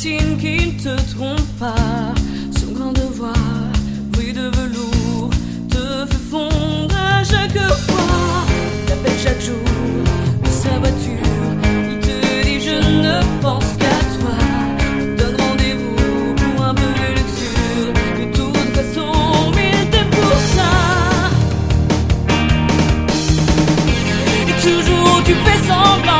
signes qui ne te trompent pas. Son grand devoir, bruit de velours, te fait fondre à chaque fois. T'appelles chaque jour de sa voiture. Il te dit je ne pense qu'à toi. Donne rendez-vous un peu de luxure De toute façon, il était pour ça Et toujours tu fais semblant